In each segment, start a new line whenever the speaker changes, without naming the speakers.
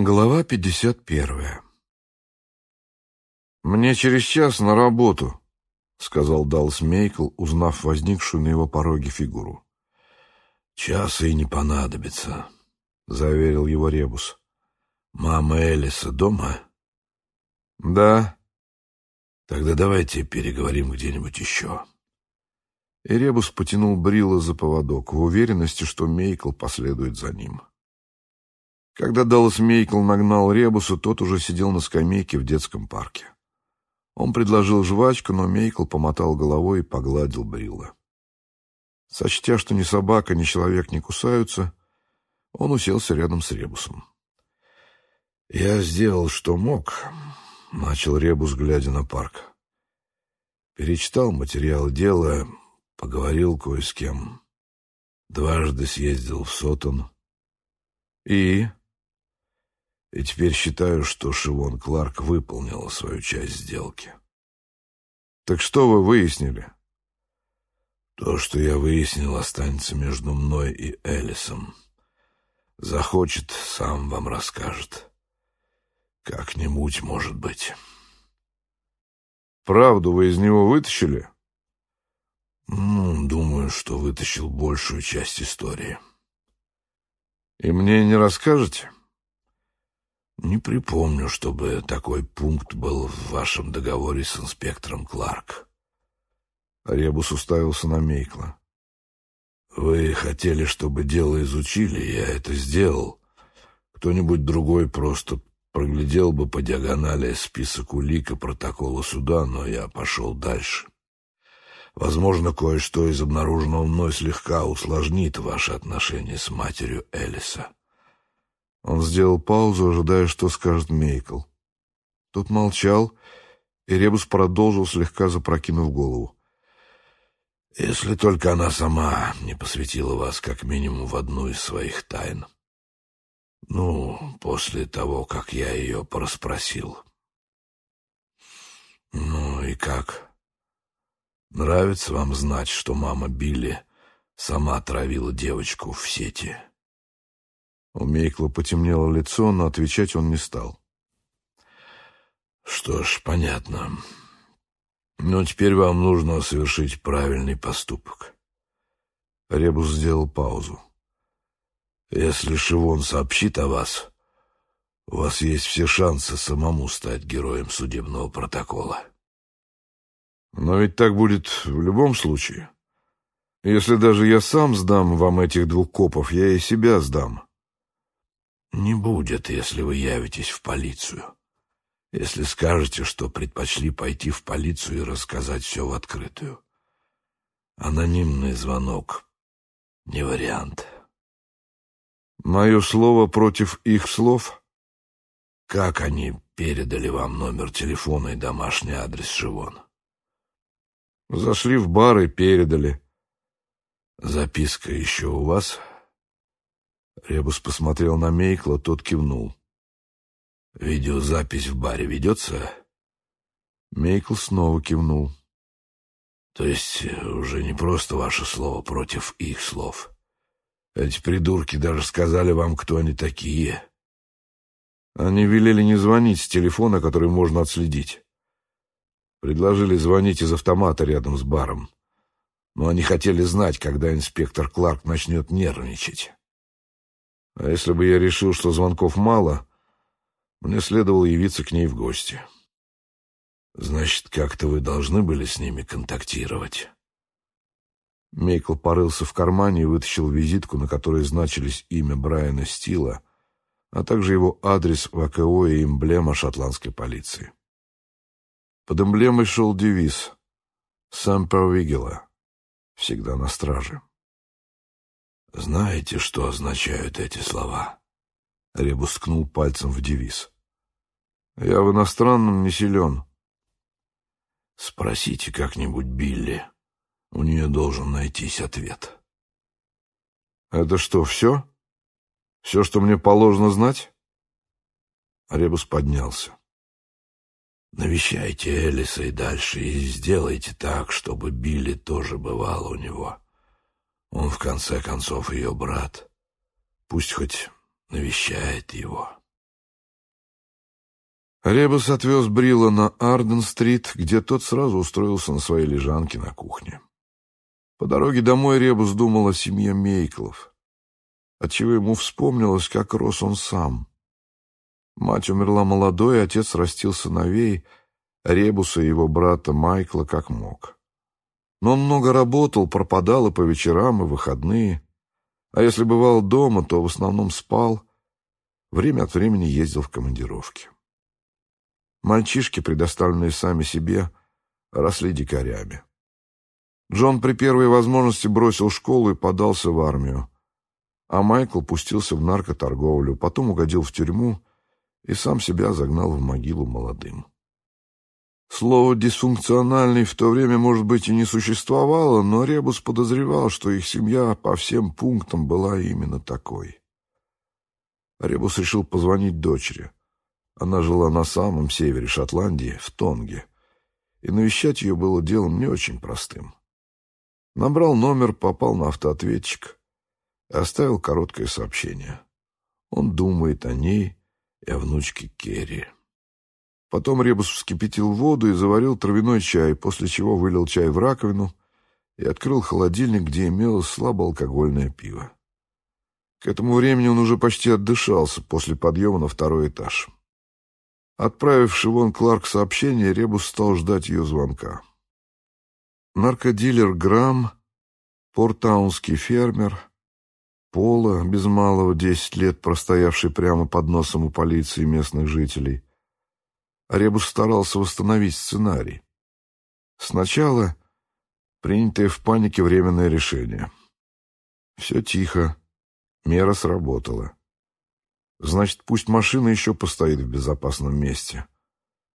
Глава 51 «Мне через час на работу», — сказал Далс Мейкл, узнав возникшую на его пороге фигуру.
«Часа и не понадобится», —
заверил его Ребус.
«Мама Элиса дома?»
«Да».
«Тогда давайте переговорим где-нибудь еще».
И Ребус потянул Брила за поводок в уверенности, что Мейкл последует за ним. Когда Даллас Мейкл нагнал Ребусу, тот уже сидел на скамейке в детском парке. Он предложил жвачку, но Мейкл помотал головой и погладил Брилла. Сочтя, что ни собака, ни человек не кусаются, он уселся рядом с Ребусом.
«Я сделал, что мог», — начал Ребус, глядя на парк. Перечитал материал дела, поговорил кое с кем. Дважды съездил в Сотон.
«И?»
И теперь считаю, что Шивон Кларк выполнила свою часть сделки.
Так что вы выяснили?
То, что я выяснил, останется между мной и Элисом. Захочет, сам вам расскажет. Как-нибудь, может быть.
Правду вы из него вытащили?
Ну, думаю, что вытащил большую часть истории.
И мне не расскажете?
Не припомню, чтобы такой пункт был в вашем договоре с инспектором Кларк.
Ребус уставился на Мейкла.
Вы хотели, чтобы дело изучили, я это сделал. Кто-нибудь другой просто проглядел бы по диагонали список улик и протокола суда, но я пошел дальше. Возможно, кое-что из обнаруженного мной слегка усложнит ваши отношения с матерью Элиса.
Он сделал паузу, ожидая, что скажет Мейкл. Тот молчал, и Ребус продолжил, слегка запрокинув голову.
«Если только она сама не посвятила вас как минимум в одну из своих тайн. Ну, после того, как я ее порасспросил. Ну и как? Нравится вам знать, что мама Билли сама отравила девочку в сети?»
У Мейкла потемнело лицо, но отвечать он не стал.
«Что ж, понятно. Но теперь вам нужно совершить правильный поступок».
Ребус сделал паузу.
«Если Шивон сообщит о вас, у вас есть все шансы самому стать героем судебного протокола».
«Но ведь так будет в любом случае. Если даже я сам сдам вам этих двух копов, я и себя сдам».
Не будет, если вы явитесь в полицию. Если скажете, что предпочли пойти в полицию и рассказать все в открытую. Анонимный звонок — не вариант.
Мое слово против их слов?
Как они передали вам номер телефона и домашний адрес Шивон?
Зашли в бар и передали.
Записка еще у вас?
— Ребус посмотрел на Мейкла, тот кивнул.
«Видеозапись в баре ведется?»
Мейкл снова кивнул.
«То есть уже не просто ваше слово против их слов. Эти придурки даже сказали вам, кто они такие».
Они велели не звонить с телефона, который можно отследить. Предложили звонить из автомата рядом с баром. Но они хотели знать, когда инспектор Кларк начнет нервничать. А если бы я решил, что звонков мало, мне следовало явиться к ней в гости.
Значит, как-то вы должны были с ними контактировать.
Мейкл порылся в кармане и вытащил визитку, на которой значились имя Брайана Стила, а также его адрес в АКО и эмблема шотландской полиции. Под эмблемой шел девиз «Сампер Вигела» — всегда на страже.
Знаете, что означают эти слова?
Ребус ткнул пальцем в девиз. Я в иностранном не силен.
Спросите как-нибудь Билли. У нее должен найтись ответ.
Это что, все? Все, что мне положено знать? Ребус поднялся.
Навещайте Элиса и дальше, и сделайте так, чтобы Билли тоже бывал у него. Он, в конце концов, ее брат. Пусть хоть навещает его.
Ребус отвез Брила на Арден-стрит, где тот сразу устроился на своей лежанке на кухне. По дороге домой Ребус думал о семье Мейклов, отчего ему вспомнилось, как рос он сам. Мать умерла молодой, отец растил сыновей, Ребуса и его брата Майкла как мог. Но он много работал, пропадал и по вечерам, и выходные. А если бывал дома, то в основном спал. Время от времени ездил в командировки. Мальчишки, предоставленные сами себе, росли дикарями. Джон при первой возможности бросил школу и подался в армию. А Майкл пустился в наркоторговлю, потом угодил в тюрьму и сам себя загнал в могилу молодым. Слово «дисфункциональный» в то время, может быть, и не существовало, но Ребус подозревал, что их семья по всем пунктам была именно такой. Ребус решил позвонить дочери. Она жила на самом севере Шотландии, в Тонге, и навещать ее было делом не очень простым. Набрал номер, попал на автоответчик и оставил короткое сообщение. Он думает о ней и о внучке Керри. Потом Ребус вскипятил воду и заварил травяной чай, после чего вылил чай в раковину и открыл холодильник, где имелось слабоалкогольное пиво. К этому времени он уже почти отдышался после подъема на второй этаж. Отправив Шивон Кларк сообщение, Ребус стал ждать ее звонка. Наркодилер Грамм, портаунский фермер, Пола, без малого десять лет простоявший прямо под носом у полиции местных жителей. Ребус старался восстановить сценарий. Сначала принятое в панике временное решение. Все тихо, мера сработала. Значит, пусть машина еще постоит в безопасном месте.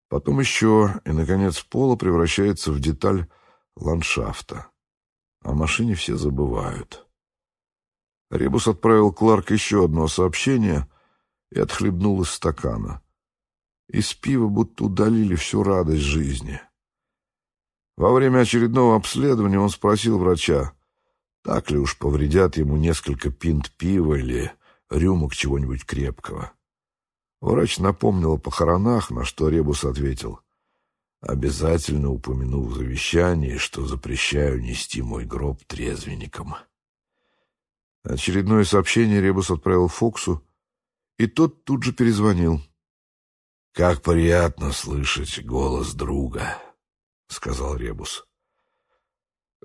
Потом еще, и, наконец, поло превращается в деталь ландшафта. О машине все забывают. Ребус отправил Кларк еще одно сообщение и отхлебнул из стакана. Из пива будто удалили всю радость жизни. Во время очередного обследования он спросил врача, так ли уж повредят ему несколько пинт пива или рюмок чего-нибудь крепкого. Врач напомнил о похоронах, на что Ребус ответил, обязательно упомянув в завещании, что запрещаю нести мой гроб трезвенникам. Очередное сообщение Ребус отправил Фоксу, и тот тут же перезвонил. «Как приятно слышать голос друга», — сказал Ребус.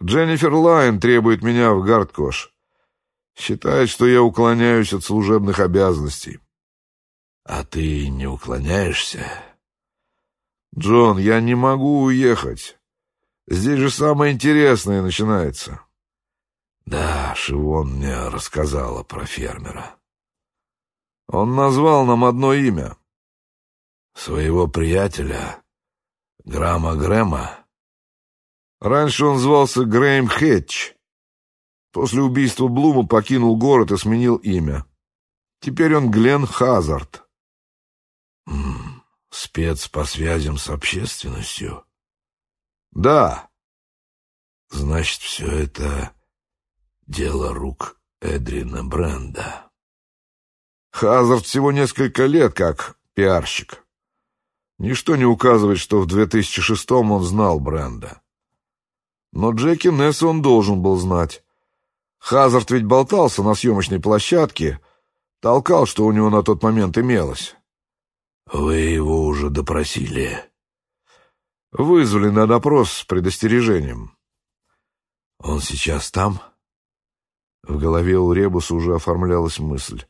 «Дженнифер Лайн требует меня в Гарткош. Считает, что я уклоняюсь от служебных обязанностей.
А ты не уклоняешься?
Джон, я не могу уехать. Здесь же самое интересное начинается.
Да, Шивон мне рассказала про фермера.
Он назвал нам одно имя.
Своего приятеля, Грама Грэма.
Раньше он звался Грэйм Хэтч. После убийства Блума покинул город и сменил имя. Теперь он Глен Хазард.
М -м, спец по связям с общественностью?
Да.
Значит, все это дело рук Эдрина Бренда.
Хазард всего несколько лет как пиарщик. Ничто не указывает, что в 2006-м он знал Бренда. Но Джеки Несса он должен был знать. Хазард ведь болтался на съемочной площадке, толкал, что у него на тот момент имелось.
«Вы его уже допросили?»
«Вызвали на допрос с предостережением».
«Он сейчас там?»
В голове у Ребуса уже оформлялась мысль.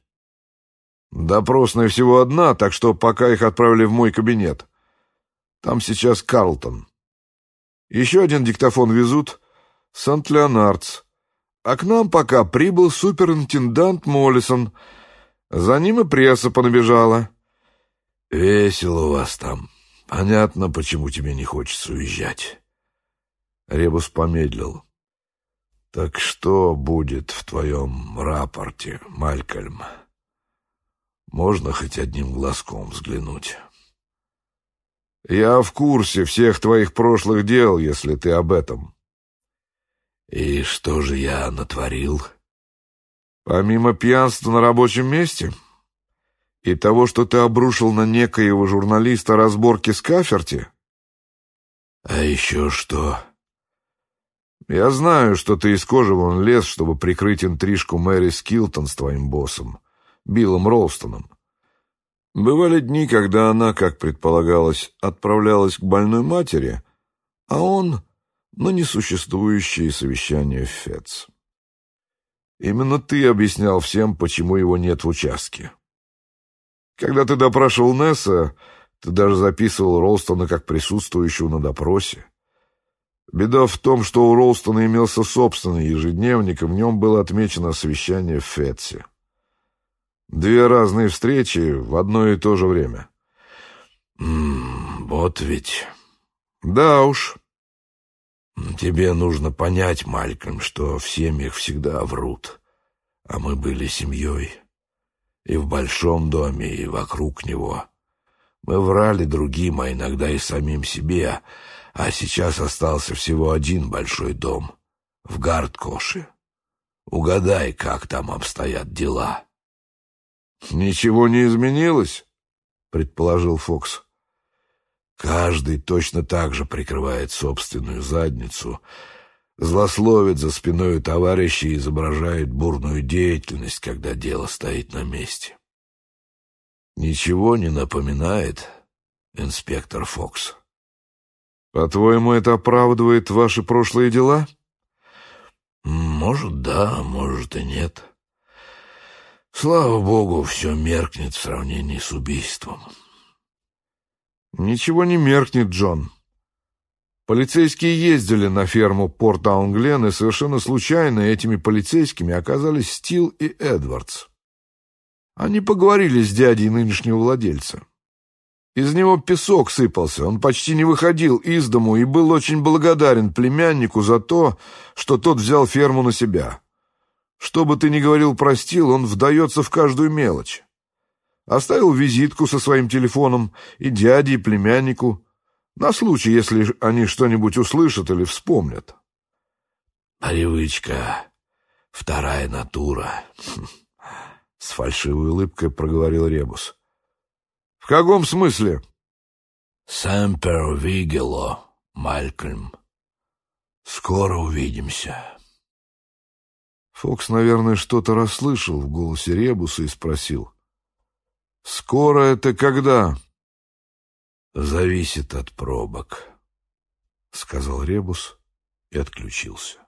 «Допросная всего одна, так что пока их отправили в мой кабинет. Там сейчас Карлтон. Еще один диктофон везут. Сант-Леонардс а к нам пока прибыл суперинтендант Моллисон. За ним и пресса понабежала.
Весело у вас там. Понятно, почему тебе не хочется уезжать.
Ребус помедлил. Так что будет в твоем рапорте, Малькольм? Можно хоть одним глазком взглянуть? Я в курсе всех твоих прошлых дел, если ты об этом.
И что же я натворил?
Помимо пьянства на рабочем месте, И того, что ты обрушил на некоего журналиста разборки с Каферти?
А еще что?
Я знаю, что ты из кожи вон лез, чтобы прикрыть интрижку Мэри Скилтон с твоим боссом, Биллом Ролстоном. Бывали дни, когда она, как предполагалось, отправлялась к больной матери, а он на несуществующие совещания в ФЕЦ. Именно ты объяснял всем, почему его нет в участке. Когда ты допрашивал Несса, ты даже записывал Ролстона как присутствующего на допросе. Беда в том, что у Ролстона имелся собственный ежедневник, и в нем было отмечено совещание в Фетсе. Две разные встречи в одно и то же время.
Вот ведь...
Да уж.
Тебе нужно понять, Малькольм, что в семьях всегда врут. А мы были семьей. И в большом доме, и вокруг него. Мы врали другим, а иногда и самим себе, а сейчас остался всего один большой дом в Гардкоше. Угадай, как там обстоят дела.
«Ничего не изменилось?» — предположил Фокс.
«Каждый точно так же прикрывает собственную задницу, злословит за спиной товарища и изображает бурную деятельность, когда дело стоит на месте. Ничего не напоминает инспектор Фокс?»
«По-твоему, это оправдывает ваши прошлые дела?»
«Может, да, может и нет. Слава богу, все меркнет в сравнении с убийством».
«Ничего не меркнет, Джон. Полицейские ездили на ферму Порт-Аунглен, и совершенно случайно этими полицейскими оказались Стил и Эдвардс. Они поговорили с дядей нынешнего владельца. Из него песок сыпался, он почти не выходил из дому и был очень благодарен племяннику за то, что тот взял ферму на себя. Что бы ты ни говорил про Стил, он вдается в каждую мелочь. Оставил визитку со своим телефоном и дяде, и племяннику, на случай, если они что-нибудь услышат или вспомнят.
«Привычка, вторая натура», — с фальшивой улыбкой проговорил Ребус.
«В каком смысле?»
«Сэмпер Вигело, Малькольм. Скоро увидимся».
Фокс, наверное, что-то расслышал в голосе Ребуса и спросил. «Скоро это когда?»
«Зависит от пробок», — сказал Ребус и отключился.